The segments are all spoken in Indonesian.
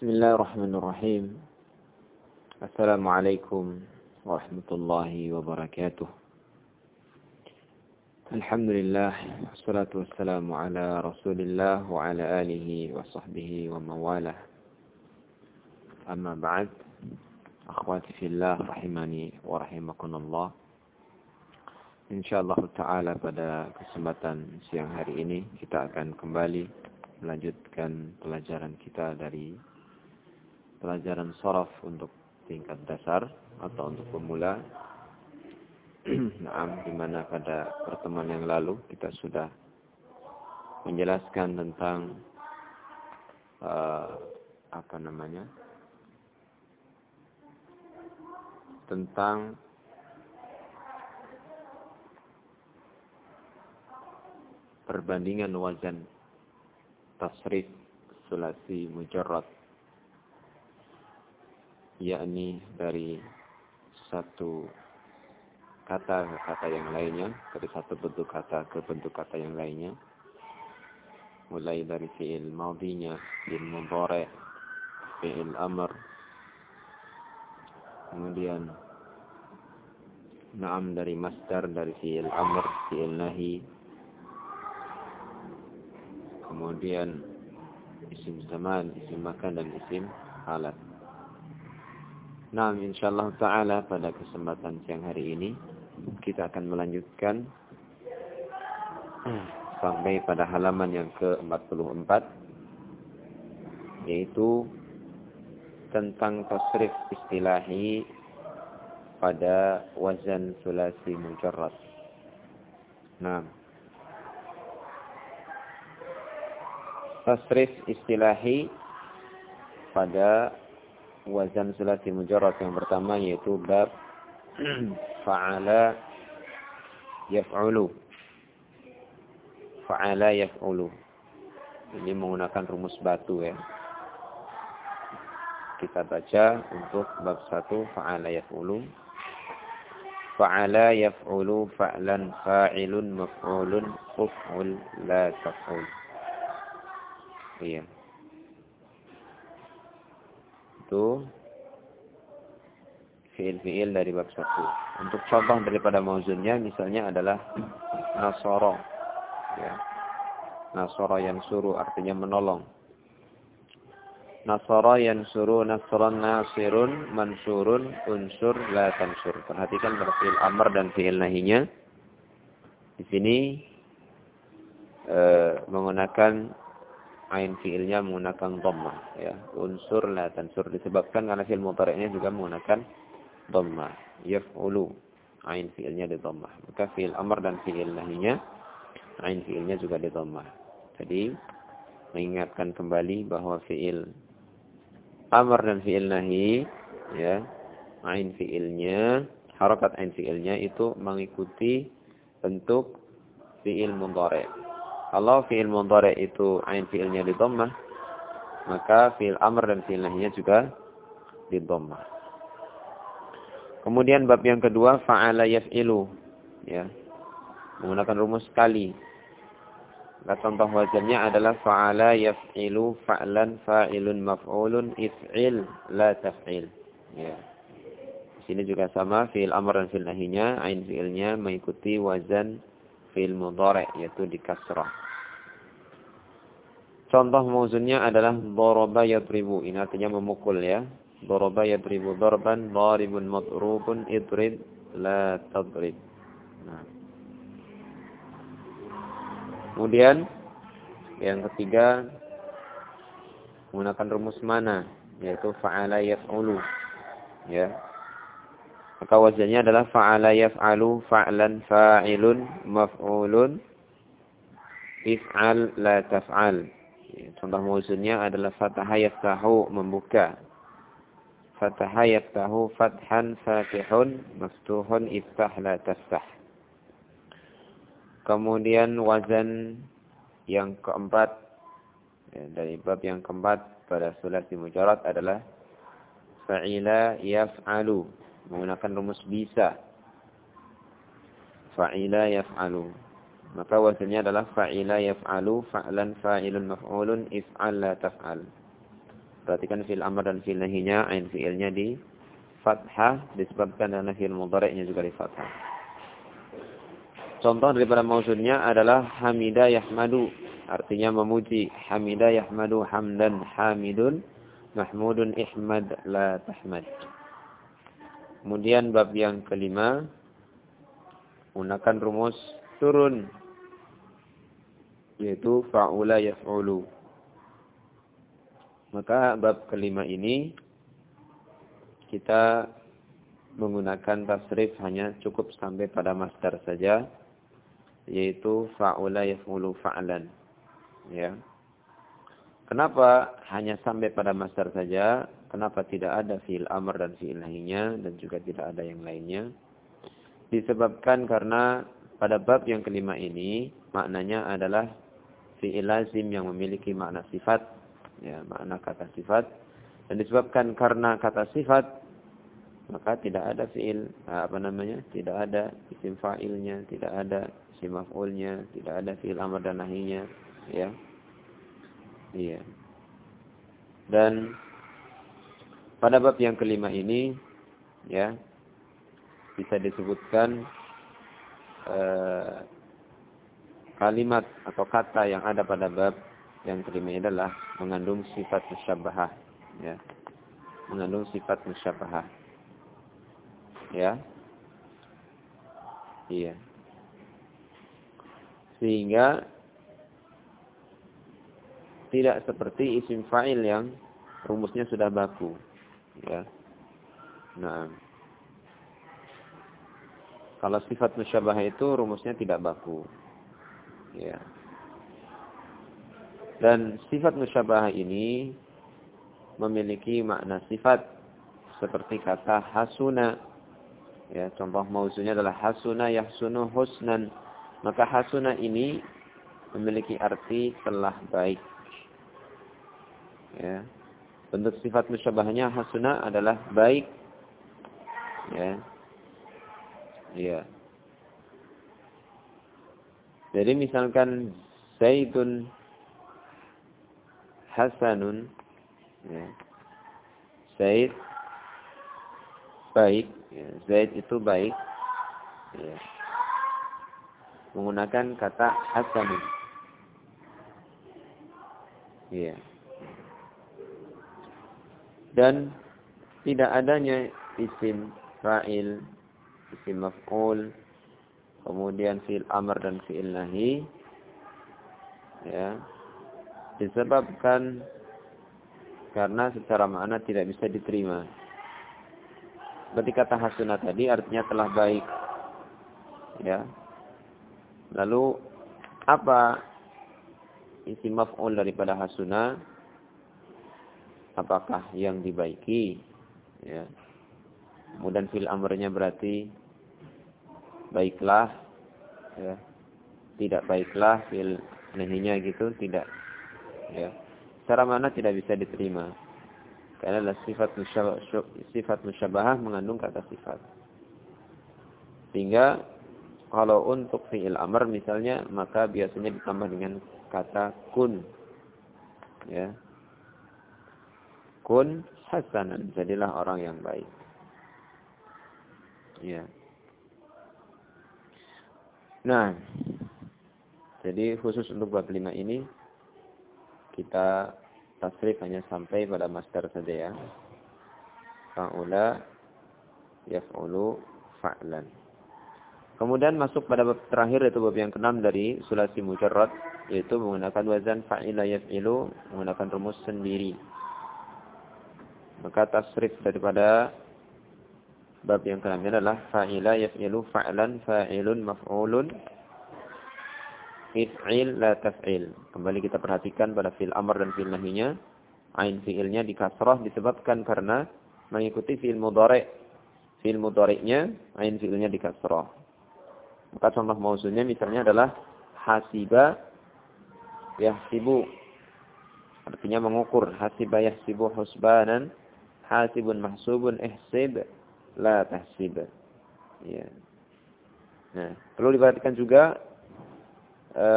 بسم الله الرحمن الرحيم السلام عليكم ورحمة الله وبركاته الحمد لله والصلاة والسلام على رسول الله وعلى آله وصحبه ومن والاه أما بعد أخواتي في الله رحمني ورحمكم الله Insyaallah Ta'ala pada kesempatan siang hari ini kita akan kembali melanjutkan pelajaran kita dari pelajaran sorof untuk tingkat dasar atau untuk pemula. nah, di mana pada pertemuan yang lalu kita sudah menjelaskan tentang uh, apa namanya tentang perbandingan wazan tasrif sulasi mujarrad yakni dari satu kata ke kata yang lainnya dari satu bentuk kata ke bentuk kata yang lainnya. Mulai dari fi'il maudinya fi'il mudhari fi'il amr. Kemudian naam dari masdar dari fi'il amr fi'il nahi. Kemudian isim zaman, isim makan dan isim alat. Nah, insyaallah taala pada kesempatan siang hari ini kita akan melanjutkan sampai pada halaman yang ke-44 yaitu tentang tasrif istilahi pada wazan sulasi mujarrad. Nah, tasrif istilahi pada wazan sulasi mujarrad yang pertama yaitu bab fa'ala yaf'ulu. Fa'ala yaf'ulu. Ini menggunakan rumus batu ya. Kita baca untuk bab satu fa'ala yaf'ulu. Fa'ala yaf'ulu fa'lan fa'ilun maf'ulun uf'ul la taf'ul. Iya. Itu fiil-fiil dari bab satu. Untuk contoh daripada mauzunnya misalnya adalah nasoro. Ya. Nasoro yang suruh artinya menolong. Nasara yang suruh nasran nasirun mansurun unsur la tansur. Perhatikan pada fiil amr dan fiil nahinya. Di sini e, menggunakan ain fiilnya menggunakan dhammah ya. Unsur la tansur disebabkan karena fiil mudhari'nya juga menggunakan dhammah. Yaf'ulu ain fiilnya di dhammah. Maka fiil amr dan fiil nahinya ain fiilnya juga di dhammah. Jadi mengingatkan kembali bahwa fiil amr dan fiil nahi ya ain fiilnya harokat ain fiilnya itu mengikuti bentuk fiil mudhari' Kalau fi'il mudhari itu ain fi'ilnya di dhammah, maka fi'il amr dan fi'il nahinya juga di dhammah. Kemudian bab yang kedua fa'ala yaf'ilu ya. Menggunakan rumus kali. Nah, contoh wazannya adalah fa'ala yaf'ilu fa'lan fa'ilun maf'ulun if'il la taf'il. Ya. Di sini juga sama fi'il amr dan fi'il nahinya ain fi'ilnya mengikuti wazan fi'il mudhari yaitu di kasrah. Contoh mauzunnya adalah daraba yadribu. Ini artinya memukul ya. Daraba yadribu darban, daribun madrubun, idrib, la tadrib. Nah. Kemudian yang ketiga menggunakan rumus mana yaitu fa'ala yaf'ulu. Ya. Maka wajahnya adalah fa'ala yaf'alu fa'lan fa'ilun maf'ulun if'al la taf'al. Contoh mawzunnya adalah fataha yaftahu membuka. Fataha yaftahu fathan fatihun maftuhun iftah la taftah. Kemudian wazan yang keempat ya, dari bab yang keempat pada sulat di mujarad adalah fa'ila yaf'alu menggunakan rumus bisa. Fa'ila yaf'alu. Maka wazannya adalah fa'ila yaf'alu fa'lan fa'ilun maf'ulun if'al la taf'al. Perhatikan fi'il amr dan fi'il nahinya, ain fi'ilnya di fathah disebabkan karena fi'il mudhari'nya juga di fathah. Contoh daripada mausudnya adalah hamida yahmadu, artinya memuji. Hamida yahmadu hamdan hamidun mahmudun ihmad la tahmad. Kemudian bab yang kelima menggunakan rumus turun yaitu fa'ula yaf'ulu. Maka bab kelima ini kita menggunakan tasrif hanya cukup sampai pada masdar saja yaitu fa'ula yaf'ulu fa'lan. Ya. Kenapa hanya sampai pada masdar saja? Kenapa tidak ada fi'il amr dan fi'il nahinya dan juga tidak ada yang lainnya? Disebabkan karena pada bab yang kelima ini maknanya adalah fi'il lazim yang memiliki makna sifat, ya, makna kata sifat. Dan disebabkan karena kata sifat, maka tidak ada fi'il, apa namanya, tidak ada isim fa'ilnya, tidak ada isim maf'ulnya, tidak ada fi'il amr dan nahinya, ya. Iya. Dan pada bab yang kelima ini, ya, bisa disebutkan eh, kalimat atau kata yang ada pada bab yang kelima adalah mengandung sifat musyabahah ya. Mengandung sifat musyabahah ya. Iya. Sehingga tidak seperti isim fa'il yang rumusnya sudah baku ya nah kalau sifat musyabahah itu rumusnya tidak baku Ya. Dan sifat musyabah ini memiliki makna sifat seperti kata hasuna. Ya, contoh mauzunya adalah hasuna yahsunu husnan. Maka hasuna ini memiliki arti telah baik. Ya. Bentuk sifat musyabahnya hasuna adalah baik. Ya. Ya. Jadi misalkan Zaidun Hasanun ya. Zaid baik ya. Zaid itu baik ya. menggunakan kata Hasanun ya. Dan tidak adanya isim fa'il isim maf'ul kemudian fi'il amr dan fi'il nahi ya disebabkan karena secara makna tidak bisa diterima. Berarti kata hasuna tadi artinya telah baik. Ya. Lalu apa isi maf'ul daripada hasuna? Apakah yang dibaiki? Ya. Kemudian fil amrnya berarti baiklah ya. Tidak baiklah fil nahinya gitu tidak. Ya. Secara mana tidak bisa diterima. Karena adalah sifat musyabah, sifat musyabahah mengandung kata sifat. Sehingga kalau untuk fi'il amr misalnya maka biasanya ditambah dengan kata kun. Ya kun hasanan jadilah orang yang baik ya Nah, jadi khusus untuk bab lima ini kita tasrif hanya sampai pada master saja ya. Fa'ula yaf'ulu fa'lan. Kemudian masuk pada bab terakhir yaitu bab yang keenam dari sulasi mujarrad yaitu menggunakan wazan fa'ila yaf'ilu menggunakan rumus sendiri. Maka tasrif daripada Bab yang keenam adalah fa'ila yaf'ilu fa'lan fa'ilun maf'ulun if'il la taf'il. Kembali kita perhatikan pada fi'il amr dan fi'il nahinya. Ain fi'ilnya di kasrah disebabkan karena mengikuti fi'il mudhari'. Fi'il mudhari'nya ain fi'ilnya di kasrah. Maka contoh mauzunya misalnya adalah hasiba yahsibu. Artinya mengukur hasiba yahsibu husbanan hasibun mahsubun ihsib la tahsib. Ya. Nah, perlu diperhatikan juga e,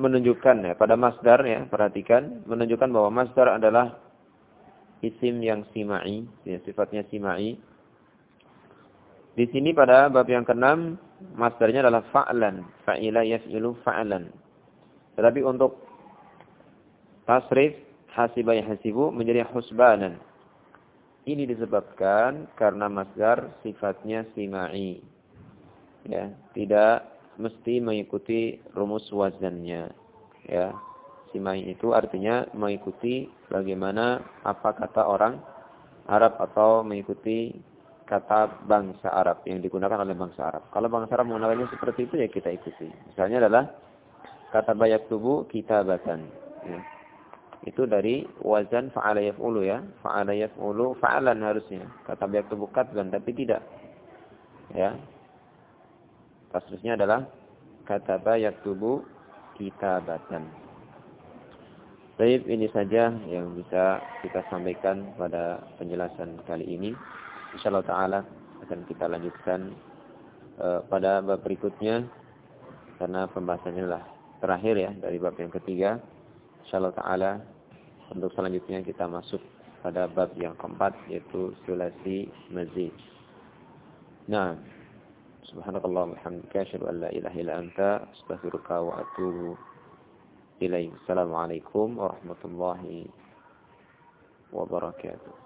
menunjukkan ya pada masdar ya, perhatikan menunjukkan bahwa masdar adalah isim yang simai, ya, sifatnya simai. Di sini pada bab yang keenam masdarnya adalah fa'lan, fa'ila yaf'ilu fa'lan. Tetapi untuk tasrif hasiba hasibu menjadi husbanan. Ini disebabkan karena masdar sifatnya simai. Ya, tidak mesti mengikuti rumus wazannya. Ya, simai itu artinya mengikuti bagaimana apa kata orang Arab atau mengikuti kata bangsa Arab yang digunakan oleh bangsa Arab. Kalau bangsa Arab menggunakannya seperti itu ya kita ikuti. Misalnya adalah kata bayak tubuh kitabatan. Ya. Itu dari wazan fa'ala yaf'ulu ya. Fa'ala yaf'ulu fa'alan harusnya. Kata bayak tubuh katban tapi tidak. Ya. Kasusnya adalah kata bayak tubuh kitabatan. Baik, ini saja yang bisa kita sampaikan pada penjelasan kali ini. InsyaAllah ta'ala akan kita lanjutkan uh, pada bab berikutnya. Karena pembahasannya adalah terakhir ya dari bab yang ketiga insyaallah taala untuk selanjutnya kita masuk pada bab yang keempat yaitu sulasi mazid. Nah, subhanakallah walhamdulillah asyhadu an la ilaha illa anta astaghfiruka wa atubu ilaik. Assalamualaikum warahmatullahi wabarakatuh.